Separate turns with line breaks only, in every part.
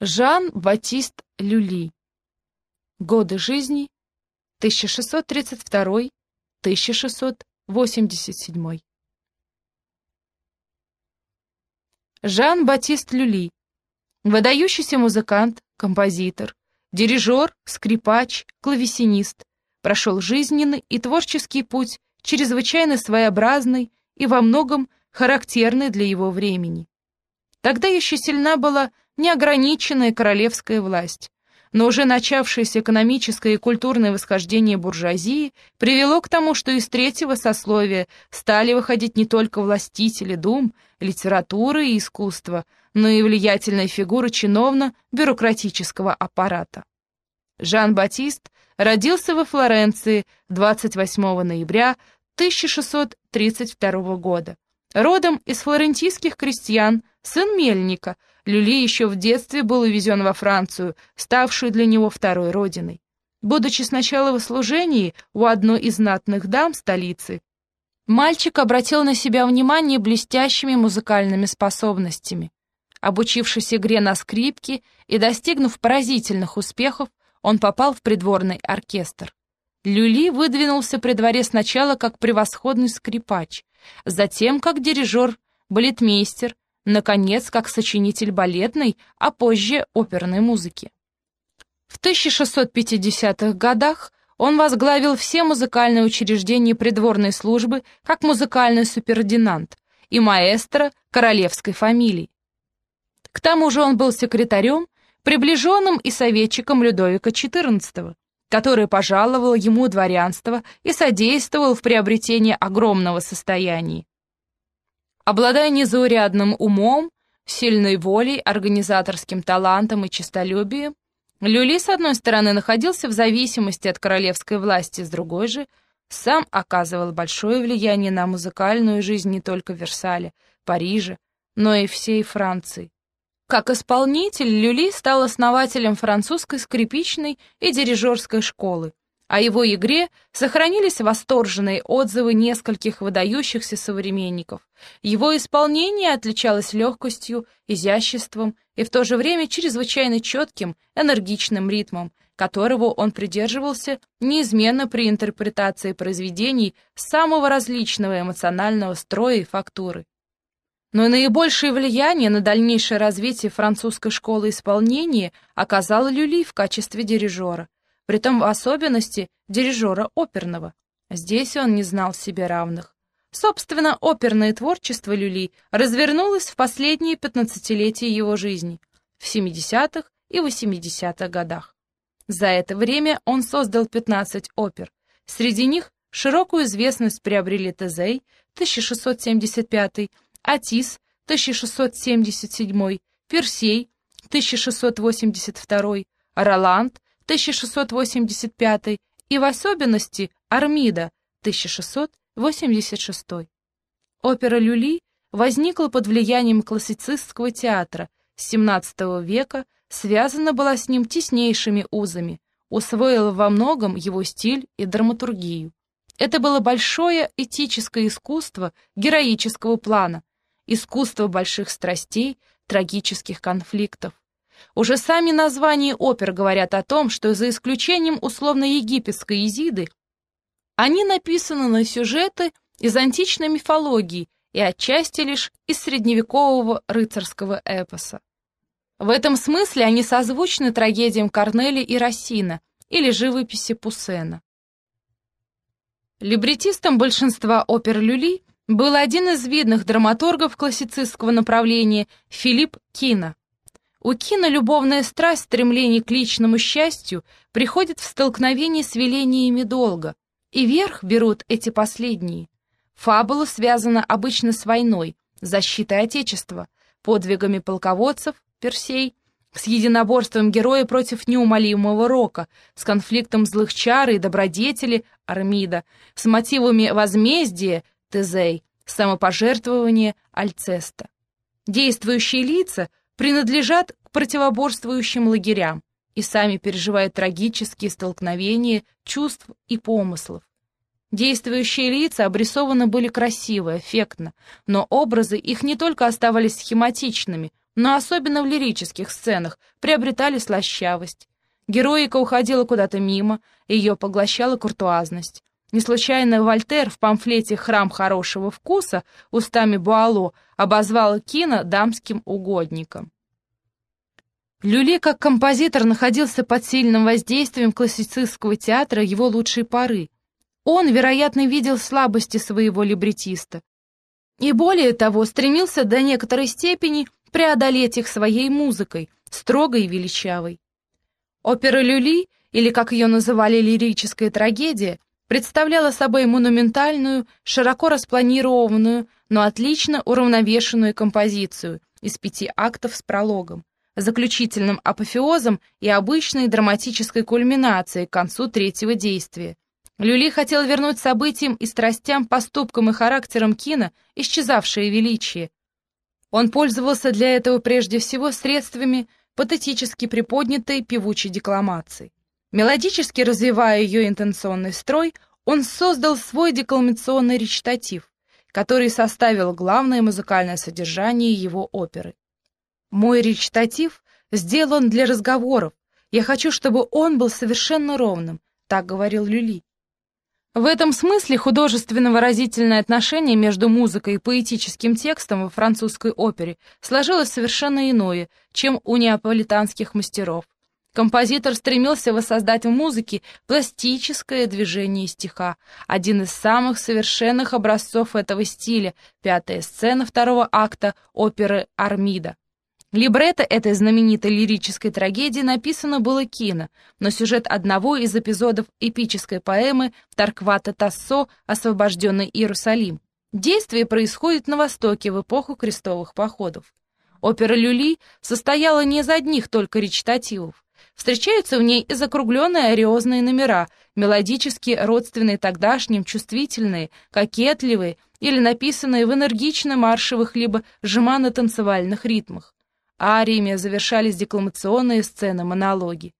Жан-Батист Люли. Годы жизни 1632-1687. Жан-Батист Люли. Выдающийся музыкант, композитор, дирижер, скрипач, клавесинист. Прошел жизненный и творческий путь, чрезвычайно своеобразный и во многом характерный для его времени. Тогда еще сильна была неограниченная королевская власть. Но уже начавшееся экономическое и культурное восхождение буржуазии привело к тому, что из третьего сословия стали выходить не только властители дум, литературы и искусства, но и влиятельные фигуры чиновно-бюрократического аппарата. Жан-Батист родился во Флоренции 28 ноября 1632 года. Родом из флорентийских крестьян, сын мельника, Люли еще в детстве был увезен во Францию, ставшую для него второй родиной. Будучи сначала в служении у одной из знатных дам столицы, мальчик обратил на себя внимание блестящими музыкальными способностями. Обучившись игре на скрипке и достигнув поразительных успехов, он попал в придворный оркестр. Люли выдвинулся при дворе сначала как превосходный скрипач, затем как дирижер, балетмейстер, наконец, как сочинитель балетной, а позже оперной музыки. В 1650-х годах он возглавил все музыкальные учреждения придворной службы как музыкальный супердинант и маэстро королевской фамилии. К тому же он был секретарем, приближенным и советчиком Людовика XIV, который пожаловал ему дворянство и содействовал в приобретении огромного состояния. Обладая незаурядным умом, сильной волей, организаторским талантом и честолюбием, Люли, с одной стороны, находился в зависимости от королевской власти, с другой же, сам оказывал большое влияние на музыкальную жизнь не только Версаля, Парижа, но и всей Франции. Как исполнитель, Люли стал основателем французской скрипичной и дирижерской школы, о его игре сохранились восторженные отзывы нескольких выдающихся современников. Его исполнение отличалось легкостью, изяществом и в то же время чрезвычайно четким, энергичным ритмом, которого он придерживался неизменно при интерпретации произведений самого различного эмоционального строя и фактуры. Но наибольшее влияние на дальнейшее развитие французской школы исполнения оказал Люли в качестве дирижера притом в особенности дирижера оперного. Здесь он не знал себе равных. Собственно, оперное творчество Люли развернулось в последние пятнадцатилетия его жизни, в 70-х и 80-х годах. За это время он создал 15 опер. Среди них широкую известность приобрели Тезей, 1675, Атис, 1677, Персей, 1682, Роланд, 1685 и в особенности Армида 1686. Опера «Люли» возникла под влиянием классицистского театра XVII века, связана была с ним теснейшими узами, усвоила во многом его стиль и драматургию. Это было большое этическое искусство героического плана, искусство больших страстей, трагических конфликтов. Уже сами названия опер говорят о том, что за исключением условно-египетской Изиды, они написаны на сюжеты из античной мифологии и отчасти лишь из средневекового рыцарского эпоса. В этом смысле они созвучны трагедиям Корнели и Рассина или живописи Пуссена. Либретистом большинства опер Люли был один из видных драматургов классицистского направления Филипп Кина. У Кина любовная страсть, стремление к личному счастью приходит в столкновении с велениями долга, и верх берут эти последние. Фабула связана обычно с войной, защитой Отечества, подвигами полководцев, Персей, с единоборством героя против неумолимого рока, с конфликтом злых чар и добродетели, Армида, с мотивами возмездия, Тезей, самопожертвования, Альцеста. Действующие лица принадлежат противоборствующим лагерям и сами переживают трагические столкновения чувств и помыслов. Действующие лица обрисованы были красиво, эффектно, но образы их не только оставались схематичными, но особенно в лирических сценах, приобретали слащавость. Героика уходила куда-то мимо, ее поглощала куртуазность. Не случайно Вольтер в памфлете «Храм хорошего вкуса» устами Буало обозвал Кино дамским угодником. Люли как композитор находился под сильным воздействием классицистского театра его лучшей поры. Он, вероятно, видел слабости своего либретиста. И более того, стремился до некоторой степени преодолеть их своей музыкой, строгой и величавой. Опера Люли, или, как ее называли, лирическая трагедия, представляла собой монументальную, широко распланированную, но отлично уравновешенную композицию из пяти актов с прологом, заключительным апофеозом и обычной драматической кульминацией к концу третьего действия. Люли хотел вернуть событиям и страстям, поступкам и характерам кино исчезавшее величие. Он пользовался для этого прежде всего средствами патетически приподнятой певучей декламации. Мелодически развивая ее интенционный строй, он создал свой декламационный речитатив, который составил главное музыкальное содержание его оперы. «Мой речитатив сделан для разговоров. Я хочу, чтобы он был совершенно ровным», — так говорил Люли. В этом смысле художественно-выразительное отношение между музыкой и поэтическим текстом во французской опере сложилось совершенно иное, чем у неаполитанских мастеров. Композитор стремился воссоздать в музыке пластическое движение стиха, один из самых совершенных образцов этого стиля, пятая сцена второго акта оперы «Армида». Либретто этой знаменитой лирической трагедии написано было кино, но сюжет одного из эпизодов эпической поэмы Тарквата Тассо «Освобожденный Иерусалим». Действие происходит на Востоке в эпоху крестовых походов. Опера «Люли» состояла не из одних только речитативов. Встречаются в ней и закругленные ариозные номера, мелодически родственные тогдашним, чувствительные, кокетливые или написанные в энергично-маршевых либо жеманно-танцевальных ритмах. Ариями завершались декламационные сцены, монологи.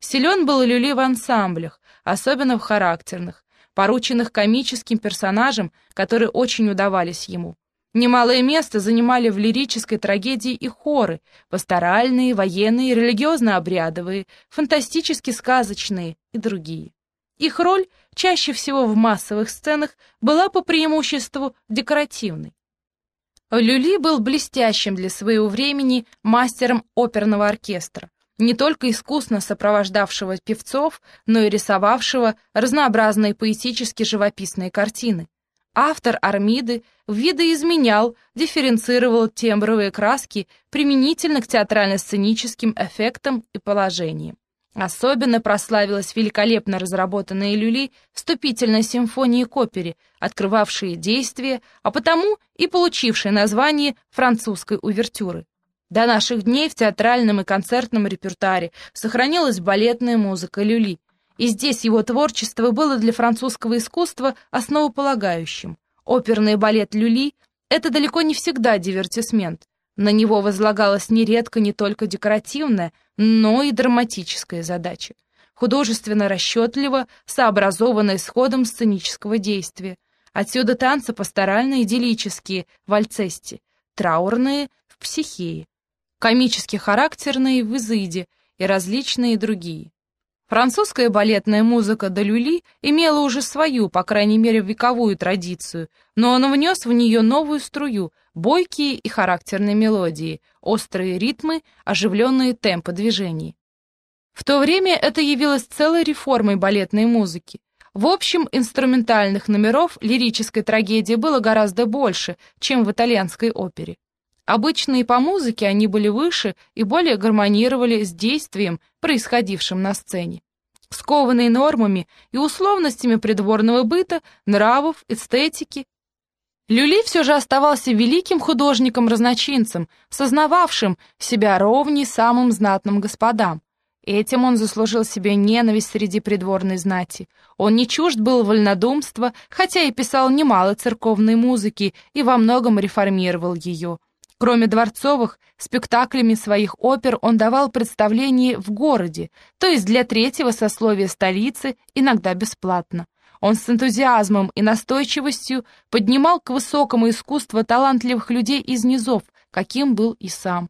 Силен был Люли в ансамблях, особенно в характерных, порученных комическим персонажам, которые очень удавались ему. Немалое место занимали в лирической трагедии и хоры, пасторальные, военные, религиозно-обрядовые, фантастически сказочные и другие. Их роль, чаще всего в массовых сценах, была по преимуществу декоративной. Люли был блестящим для своего времени мастером оперного оркестра, не только искусно сопровождавшего певцов, но и рисовавшего разнообразные поэтически живописные картины. Автор Армиды видоизменял, дифференцировал тембровые краски применительно к театрально-сценическим эффектам и положениям. Особенно прославилась великолепно разработанная люли вступительной симфонии к опере, открывавшие действие, а потому и получившие название французской увертюры. До наших дней в театральном и концертном репертуаре сохранилась балетная музыка люли, и здесь его творчество было для французского искусства основополагающим. Оперный балет люли — это далеко не всегда дивертисмент, на него возлагалась нередко не только декоративная, но и драматическая задача, художественно расчетливо сообразованная с ходом сценического действия. Отсюда танцы пасторально-идиллические в Альцесте, траурные в Психее, комически характерные в Изыде и различные другие. Французская балетная музыка до люли имела уже свою, по крайней мере, вековую традицию, но он внес в нее новую струю, бойкие и характерные мелодии, острые ритмы, оживленные темпы движений. В то время это явилось целой реформой балетной музыки. В общем, инструментальных номеров лирической трагедии было гораздо больше, чем в итальянской опере. Обычно и по музыке они были выше и более гармонировали с действием, происходившим на сцене. Скованные нормами и условностями придворного быта, нравов, эстетики, Люли все же оставался великим художником-разночинцем, сознававшим себя ровней самым знатным господам. Этим он заслужил себе ненависть среди придворной знати. Он не чужд был вольнодумства, хотя и писал немало церковной музыки и во многом реформировал ее. Кроме дворцовых, спектаклями своих опер он давал представления в городе, то есть для третьего сословия столицы, иногда бесплатно. Он с энтузиазмом и настойчивостью поднимал к высокому искусству талантливых людей из низов, каким был и сам.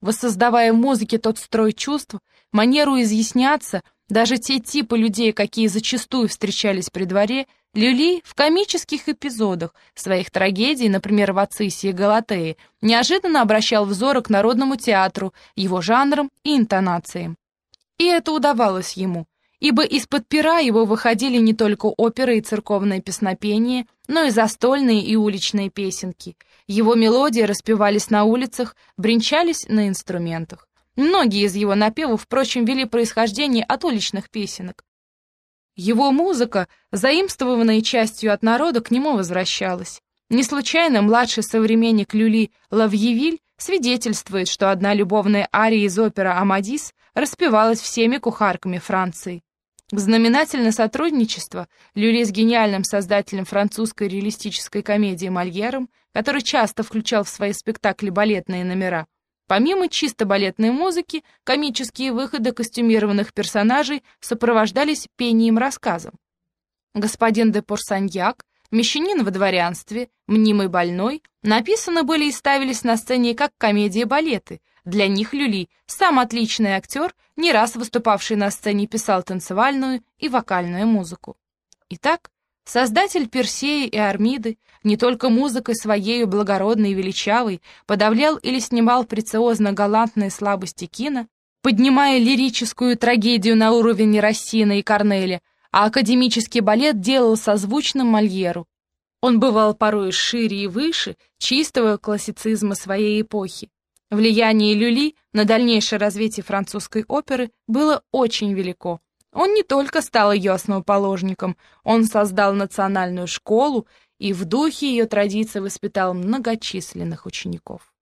воссоздавая в музыке тот строй чувств, манеру изъясняться, даже те типы людей, какие зачастую встречались при дворе, Люли в комических эпизодах своих трагедий, например, в «Ацисе» и «Галатее», неожиданно обращал взоры к народному театру, его жанрам и интонациям. И это удавалось ему, ибо из-под пера его выходили не только оперы и церковное песнопение, но и застольные и уличные песенки. Его мелодии распевались на улицах, бренчались на инструментах. Многие из его напевов, впрочем, вели происхождение от уличных песенок. Его музыка, заимствованная частью от народа, к нему возвращалась. Не случайно младший современник Люли Лавьевиль свидетельствует, что одна любовная ария из оперы «Амадис» распевалась всеми кухарками Франции. В знаменательное сотрудничество Люли с гениальным создателем французской реалистической комедии Мольером, который часто включал в свои спектакли балетные номера, Помимо чисто балетной музыки, комические выходы костюмированных персонажей сопровождались пением-рассказом. Господин де Порсаньяк, мещанин во дворянстве, мнимый больной, написаны были и ставились на сцене как комедии-балеты. Для них Люли, сам отличный актер, не раз выступавший на сцене, писал танцевальную и вокальную музыку. Итак, Создатель Персеи и Армиды не только музыкой своей благородной и величавой подавлял или снимал прециозно-галантные слабости Кина, поднимая лирическую трагедию на уровень Рассина и Корнеля, а академический балет делал созвучным Мольеру. Он бывал порой шире и выше чистого классицизма своей эпохи. Влияние Люли на дальнейшее развитие французской оперы было очень велико. Он не только стал ее основоположником, он создал национальную школу и в духе ее традиций воспитал многочисленных учеников.